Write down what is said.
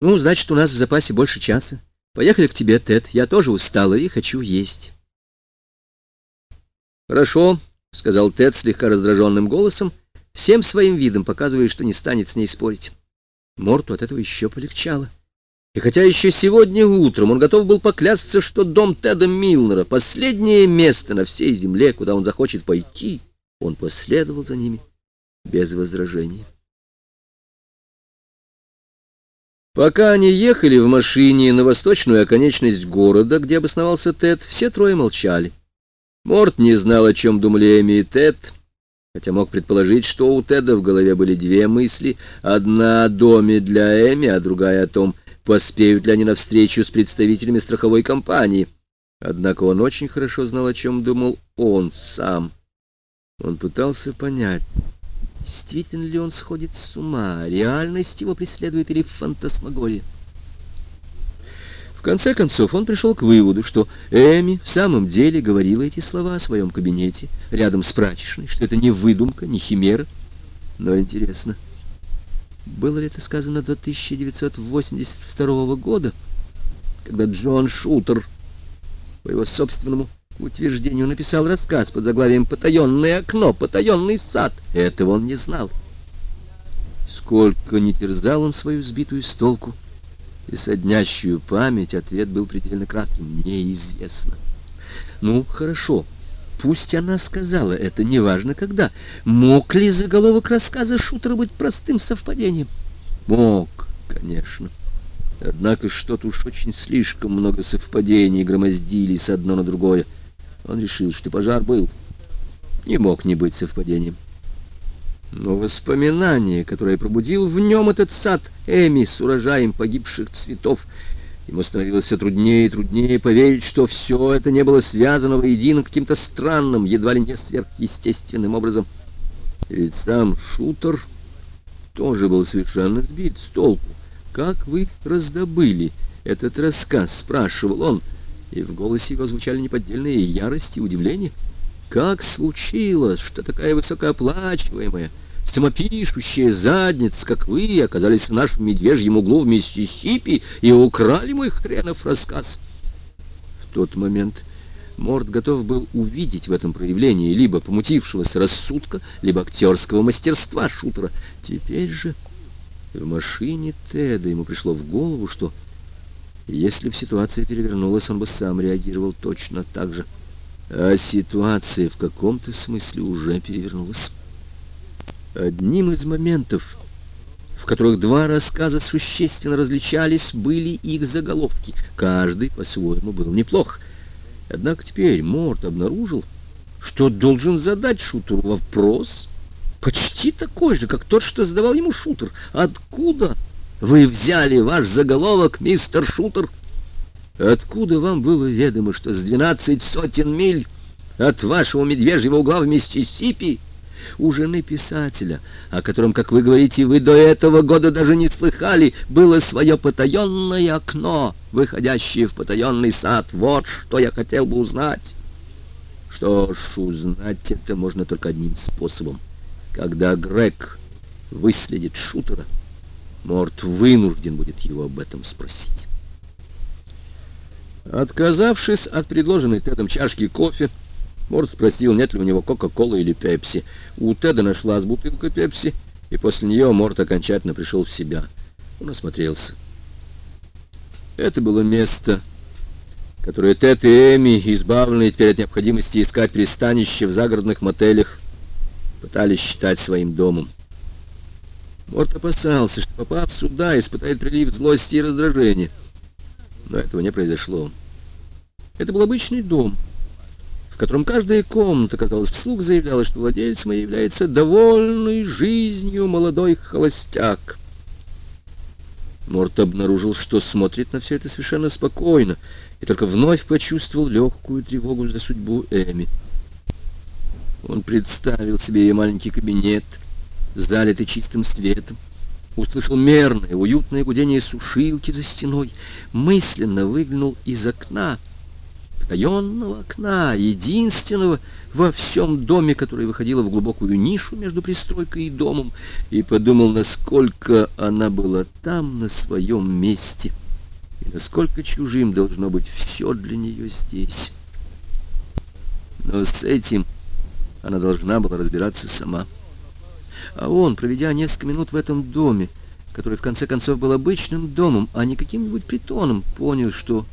Ну, значит, у нас в запасе больше часа. Поехали к тебе, Тед. Я тоже устала и хочу есть. Хорошо, — сказал Тед слегка раздраженным голосом, всем своим видом показывая, что не станет с ней спорить. Морту от этого еще полегчало. И хотя еще сегодня утром он готов был поклясться, что дом Теда Милнера — последнее место на всей земле, куда он захочет пойти, он последовал за ними без возражения. Пока они ехали в машине на восточную оконечность города, где обосновался Тед, все трое молчали. Морт не знал, о чем думали Эми и Тед, хотя мог предположить, что у Теда в голове были две мысли, одна о доме для Эми, а другая о том, поспеют ли они на встречу с представителями страховой компании. Однако он очень хорошо знал, о чем думал он сам. Он пытался понять, действительно ли он сходит с ума, реальность его преследует или фантасмагория. В конце концов он пришел к выводу, что Эми в самом деле говорила эти слова о своем кабинете, рядом с прачечной, что это не выдумка, не химера. Но интересно, было ли это сказано до 1982 года, когда Джон Шутер, по его собственному утверждению, написал рассказ под заглавием «Потаенное окно», «Потаенный сад». Этого он не знал. Сколько не терзал он свою сбитую с толку и соднящую память, ответ был предельно кратким «неизвестно». Ну, хорошо, пусть она сказала это, неважно когда. Мог ли заголовок рассказа Шутера быть простым совпадением? Мог, конечно. Однако что-то уж очень слишком много совпадений громоздились одно на другое. Он решил, что пожар был. Не мог не быть совпадением. Но воспоминание, которое пробудил в нем этот сад Эми с урожаем погибших цветов, ему становилось все труднее и труднее поверить, что все это не было связано воедино каким-то странным, едва ли не сверхъестественным образом. Ведь сам шутер тоже был совершенно сбит с толку. «Как вы раздобыли этот рассказ?» — спрашивал он, и в голосе его звучали неподдельные ярость и удивление. Как случилось, что такая высокооплачиваемая, самопишущая задница, как вы, оказались в нашем медвежьем углу в Миссисипи и украли мой хренов рассказ? В тот момент Морд готов был увидеть в этом проявлении либо помутившегося рассудка, либо актерского мастерства шутера. Теперь же в машине Теда ему пришло в голову, что если бы ситуация перевернулась, он бы сам реагировал точно так же. А ситуация в каком-то смысле уже перевернулась. Одним из моментов, в которых два рассказа существенно различались, были их заголовки. Каждый по-своему был неплох. Однако теперь Морт обнаружил, что должен задать шутеру вопрос, почти такой же, как тот, что задавал ему шутер. «Откуда вы взяли ваш заголовок, мистер Шутер?» Откуда вам было ведомо, что с двенадцать сотен миль от вашего медвежьего угла в Миссисипи у жены писателя, о котором, как вы говорите, вы до этого года даже не слыхали, было свое потаенное окно, выходящее в потаенный сад. Вот что я хотел бы узнать. Что ж, узнать это можно только одним способом. Когда Грег выследит шутера, Морт вынужден будет его об этом спросить. Отказавшись от предложенной Тедом чашки кофе, Морд спросил, нет ли у него Кока-Колы или Пепси. У Теда нашлась бутылка Пепси, и после нее Морд окончательно пришел в себя. Он осмотрелся. Это было место, которое Тед и Эми, избавленные теперь от необходимости искать пристанище в загородных мотелях, пытались считать своим домом. Морд опасался, что, попав сюда, испытает прилив злости и раздражения но этого не произошло. Это был обычный дом, в котором каждая комната, казалось, вслух заявляла, что владельцем является довольный жизнью молодой холостяк. Морт обнаружил, что смотрит на все это совершенно спокойно, и только вновь почувствовал легкую тревогу за судьбу Эми. Он представил себе ее маленький кабинет, залитый чистым светом, услышал мерное, уютное гудение сушилки за стеной, мысленно выглянул из окна, потаенного окна, единственного во всем доме, которое выходило в глубокую нишу между пристройкой и домом, и подумал, насколько она была там, на своем месте, и насколько чужим должно быть все для нее здесь. Но с этим она должна была разбираться сама. А он, проведя несколько минут в этом доме, который в конце концов был обычным домом, а не каким-нибудь притоном, понял, что